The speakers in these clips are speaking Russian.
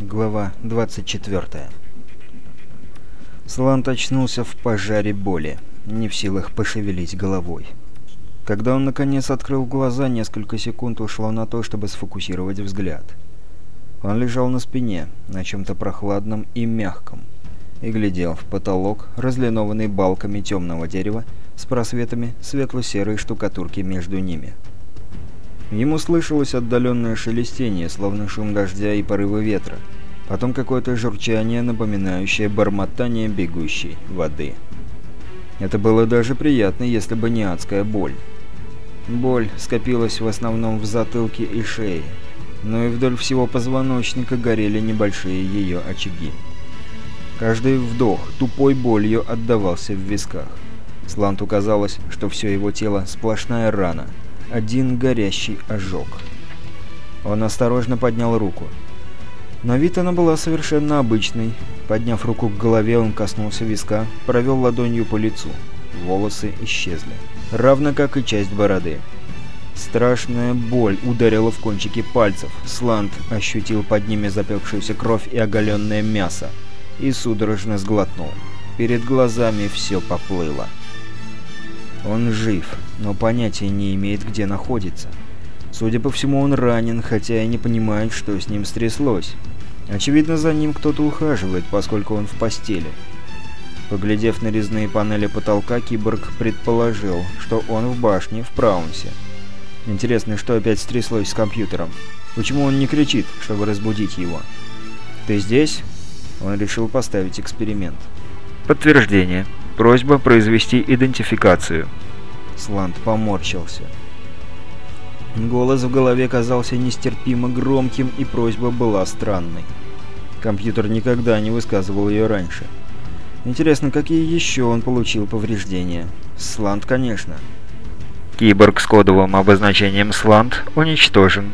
Глава 24 Слант очнулся в пожаре боли, не в силах пошевелить головой. Когда он наконец открыл глаза, несколько секунд ушло на то, чтобы сфокусировать взгляд. Он лежал на спине, на чем-то прохладном и мягком, и глядел в потолок, разлинованный балками темного дерева с просветами светло-серой штукатурки между ними. Ему слышалось отдаленное шелестение, словно шум дождя и порывы ветра. Потом какое-то журчание, напоминающее бормотание бегущей воды. Это было даже приятно, если бы не адская боль. Боль скопилась в основном в затылке и шее, но и вдоль всего позвоночника горели небольшие ее очаги. Каждый вдох тупой болью отдавался в висках. Сланту казалось, что все его тело сплошная рана — один горящий ожог. Он осторожно поднял руку. На вид она была совершенно обычной. Подняв руку к голове, он коснулся виска, провел ладонью по лицу. Волосы исчезли. Равно как и часть бороды. Страшная боль ударила в кончики пальцев. Сланд ощутил под ними запекшуюся кровь и оголенное мясо. И судорожно сглотнул. Перед глазами все поплыло. Он жив, но понятия не имеет, где находится. Судя по всему, он ранен, хотя и не понимает, что с ним стряслось. Очевидно, за ним кто-то ухаживает, поскольку он в постели. Поглядев на резные панели потолка, киборг предположил, что он в башне в Праунсе. Интересно, что опять стряслось с компьютером? Почему он не кричит, чтобы разбудить его? «Ты здесь?» Он решил поставить эксперимент. Подтверждение. Просьба произвести идентификацию. Сланд поморщился. Голос в голове казался нестерпимо громким, и просьба была странной. Компьютер никогда не высказывал ее раньше. Интересно, какие еще он получил повреждения? Сланд, конечно. Киборг с кодовым обозначением Сланд уничтожен.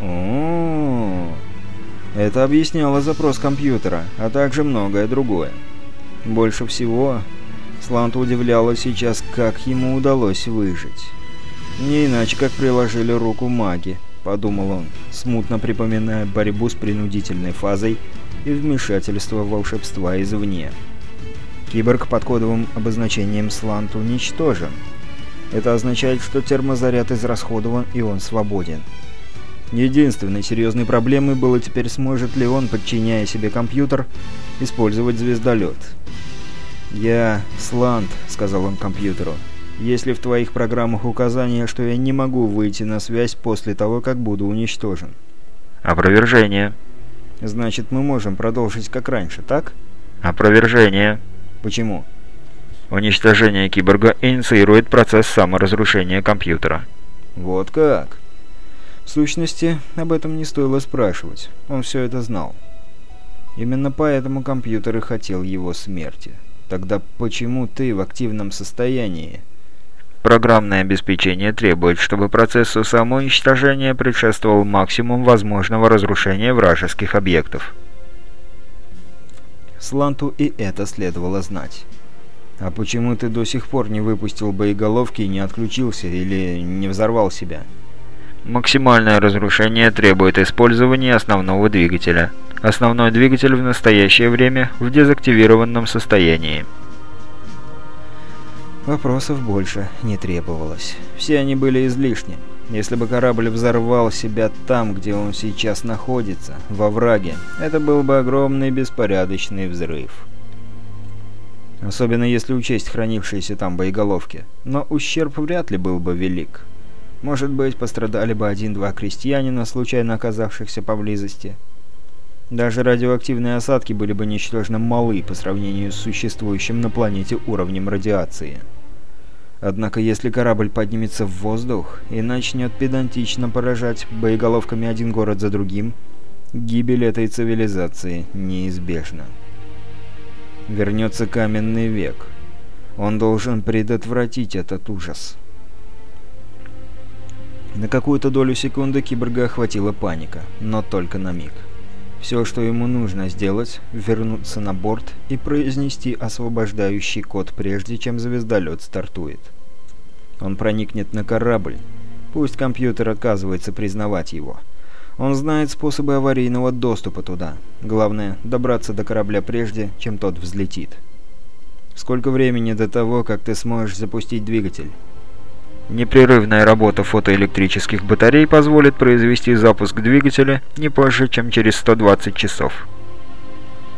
О, -о, -о. это объясняло запрос компьютера, а также многое другое. Больше всего Сланта удивляло сейчас, как ему удалось выжить. Не иначе, как приложили руку маги, подумал он, смутно припоминая борьбу с принудительной фазой и вмешательство волшебства извне. Киборг под кодовым обозначением Слант уничтожен. Это означает, что термозаряд израсходован и он свободен. Единственной серьезной проблемой было теперь, сможет ли он, подчиняя себе компьютер, использовать звездолет. «Я Сланд», — сказал он компьютеру. «Если в твоих программах указание, что я не могу выйти на связь после того, как буду уничтожен». «Опровержение». «Значит, мы можем продолжить как раньше, так?» «Опровержение». «Почему?» «Уничтожение киборга инициирует процесс саморазрушения компьютера». «Вот как?» В сущности, об этом не стоило спрашивать. Он все это знал. Именно поэтому компьютер и хотел его смерти. Тогда почему ты в активном состоянии? Программное обеспечение требует, чтобы процессу самоуничтожения предшествовал максимум возможного разрушения вражеских объектов. Сланту и это следовало знать. А почему ты до сих пор не выпустил боеголовки и не отключился или не взорвал себя? Максимальное разрушение требует использования основного двигателя. Основной двигатель в настоящее время в дезактивированном состоянии. Вопросов больше не требовалось. Все они были излишни. Если бы корабль взорвал себя там, где он сейчас находится, во враге, это был бы огромный беспорядочный взрыв. Особенно если учесть хранившиеся там боеголовки. Но ущерб вряд ли был бы велик. Может быть, пострадали бы один-два крестьянина, случайно оказавшихся поблизости. Даже радиоактивные осадки были бы ничтожно малы по сравнению с существующим на планете уровнем радиации. Однако если корабль поднимется в воздух и начнет педантично поражать боеголовками один город за другим, гибель этой цивилизации неизбежна. Вернется каменный век. Он должен предотвратить этот ужас. На какую-то долю секунды киборга охватила паника, но только на миг. Все, что ему нужно сделать, вернуться на борт и произнести освобождающий код, прежде чем звездолет стартует. Он проникнет на корабль. Пусть компьютер отказывается признавать его. Он знает способы аварийного доступа туда. Главное, добраться до корабля прежде, чем тот взлетит. Сколько времени до того, как ты сможешь запустить двигатель? Непрерывная работа фотоэлектрических батарей позволит произвести запуск двигателя не позже, чем через 120 часов.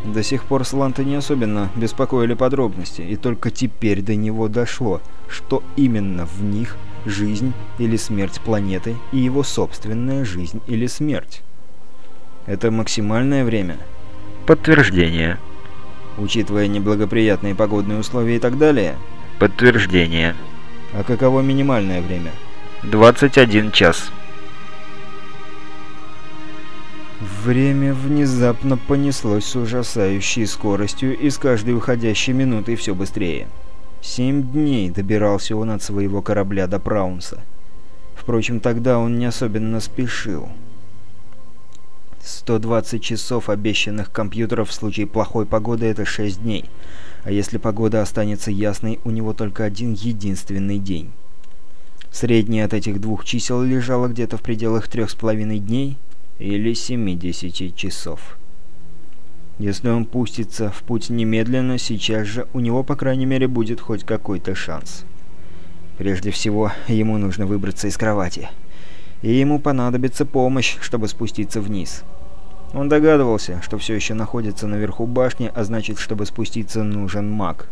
До сих пор Сланта не особенно беспокоили подробности, и только теперь до него дошло, что именно в них жизнь или смерть планеты и его собственная жизнь или смерть. Это максимальное время? Подтверждение. Учитывая неблагоприятные погодные условия и так далее? Подтверждение. А каково минимальное время? 21 час. Время внезапно понеслось с ужасающей скоростью и с каждой уходящей минутой все быстрее. Семь дней добирался он от своего корабля до Праунса. Впрочем, тогда он не особенно спешил. 120 часов обещанных компьютеров в случае плохой погоды — это 6 дней. А если погода останется ясной, у него только один единственный день. Среднее от этих двух чисел лежало где-то в пределах трех с половиной дней или 70 часов. Если он пустится в путь немедленно, сейчас же у него, по крайней мере, будет хоть какой-то шанс. Прежде всего, ему нужно выбраться из кровати. И ему понадобится помощь, чтобы спуститься вниз. Он догадывался, что все еще находится наверху башни, а значит, чтобы спуститься, нужен маг.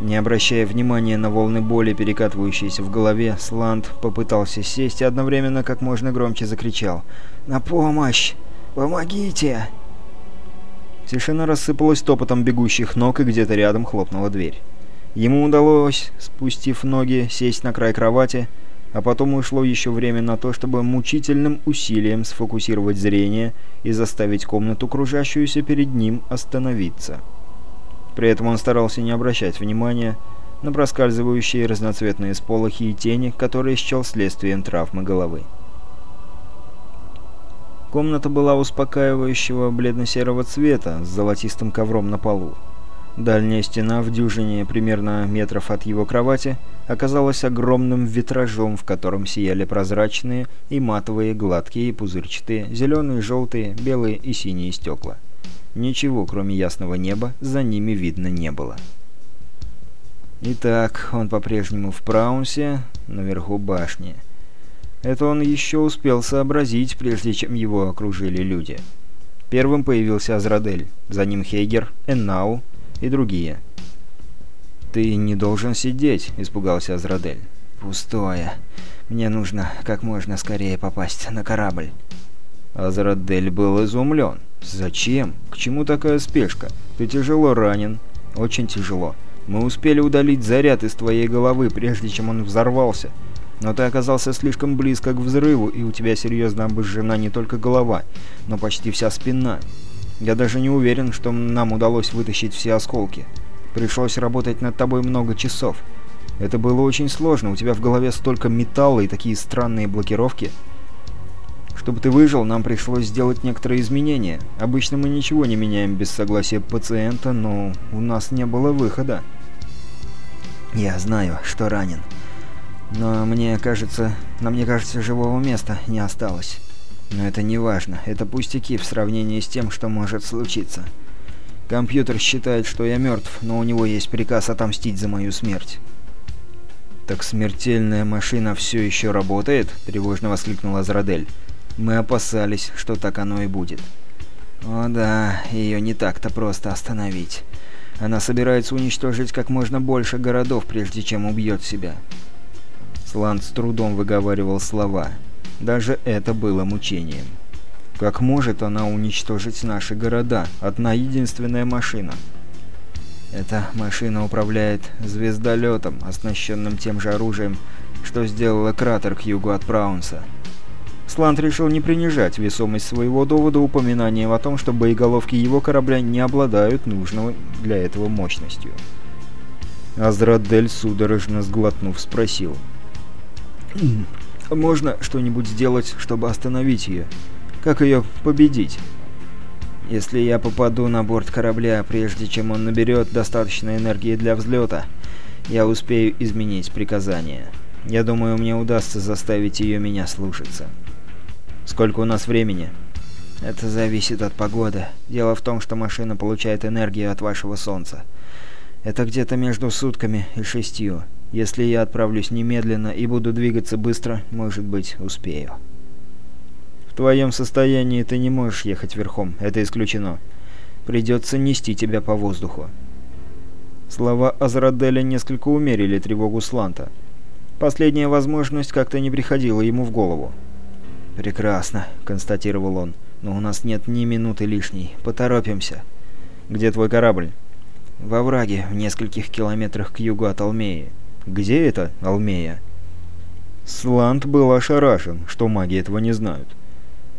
Не обращая внимания на волны боли, перекатывающиеся в голове, Сланд попытался сесть и одновременно как можно громче закричал «На помощь! Помогите!» Тишина рассыпалась топотом бегущих ног, и где-то рядом хлопнула дверь. Ему удалось, спустив ноги, сесть на край кровати, а потом ушло еще время на то, чтобы мучительным усилием сфокусировать зрение и заставить комнату, кружащуюся перед ним, остановиться. При этом он старался не обращать внимания на проскальзывающие разноцветные сполохи и тени, которые счел следствием травмы головы. Комната была успокаивающего бледно-серого цвета с золотистым ковром на полу. Дальняя стена в дюжине примерно метров от его кровати оказалась огромным витражом, в котором сияли прозрачные и матовые, гладкие и пузырчатые, зеленые, желтые, белые и синие стекла. Ничего, кроме ясного неба, за ними видно не было. Итак, он по-прежнему в Праунсе, наверху башни. Это он еще успел сообразить, прежде чем его окружили люди. Первым появился Азрадель, за ним Хейгер, Эннау и другие. «Ты не должен сидеть», — испугался Азрадель. «Пустое. Мне нужно как можно скорее попасть на корабль». Азрадель был изумлен. «Зачем? К чему такая спешка? Ты тяжело ранен. Очень тяжело. Мы успели удалить заряд из твоей головы, прежде чем он взорвался. Но ты оказался слишком близко к взрыву, и у тебя серьезно обожжена не только голова, но почти вся спина. Я даже не уверен, что нам удалось вытащить все осколки. Пришлось работать над тобой много часов. Это было очень сложно, у тебя в голове столько металла и такие странные блокировки. Чтобы ты выжил, нам пришлось сделать некоторые изменения. Обычно мы ничего не меняем без согласия пациента, но у нас не было выхода. Я знаю, что ранен. Но мне кажется, на мне кажется, живого места не осталось. Но это не важно. Это пустяки в сравнении с тем, что может случиться. Компьютер считает, что я мертв, но у него есть приказ отомстить за мою смерть. «Так смертельная машина все еще работает?» – тревожно воскликнул Азрадель. «Мы опасались, что так оно и будет». «О да, ее не так-то просто остановить. Она собирается уничтожить как можно больше городов, прежде чем убьет себя». Сланд с трудом выговаривал слова. Даже это было мучением. Как может она уничтожить наши города? Одна единственная машина. Эта машина управляет звездолетом, оснащенным тем же оружием, что сделала кратер к югу от Праунса. Сланд решил не принижать весомость своего довода упоминанием о том, что боеголовки его корабля не обладают нужной для этого мощностью. Азрадель, судорожно сглотнув, спросил. «Можно что-нибудь сделать, чтобы остановить ее?» Как ее победить? Если я попаду на борт корабля, прежде чем он наберет достаточно энергии для взлета, я успею изменить приказание. Я думаю, мне удастся заставить ее меня слушаться. «Сколько у нас времени?» «Это зависит от погоды. Дело в том, что машина получает энергию от вашего солнца. Это где-то между сутками и шестью. Если я отправлюсь немедленно и буду двигаться быстро, может быть, успею». «В твоем состоянии ты не можешь ехать верхом. Это исключено. Придется нести тебя по воздуху». Слова Азраделя несколько умерили тревогу Сланта. Последняя возможность как-то не приходила ему в голову. «Прекрасно», — констатировал он. «Но у нас нет ни минуты лишней. Поторопимся». «Где твой корабль?» «Во враге, в нескольких километрах к югу от Алмеи». «Где это, Алмея?» Слант был ошарашен, что маги этого не знают.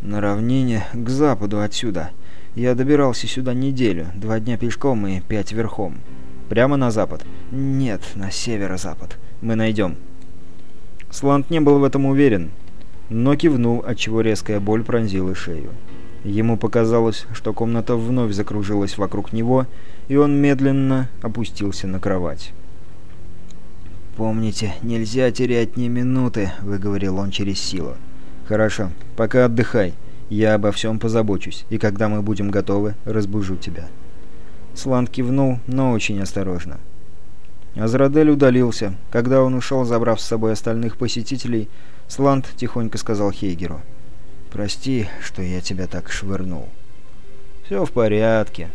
«На равнине, к западу отсюда. Я добирался сюда неделю, два дня пешком и пять верхом». «Прямо на запад?» «Нет, на северо-запад. Мы найдем». Слант не был в этом уверен, но кивнул, отчего резкая боль пронзила шею. Ему показалось, что комната вновь закружилась вокруг него, и он медленно опустился на кровать. «Помните, нельзя терять ни минуты», — выговорил он через силу. «Хорошо, пока отдыхай. Я обо всем позабочусь, и когда мы будем готовы, разбужу тебя». Сланд кивнул, но очень осторожно. Азрадель удалился. Когда он ушел, забрав с собой остальных посетителей, Сланд тихонько сказал Хейгеру. «Прости, что я тебя так швырнул». «Все в порядке»,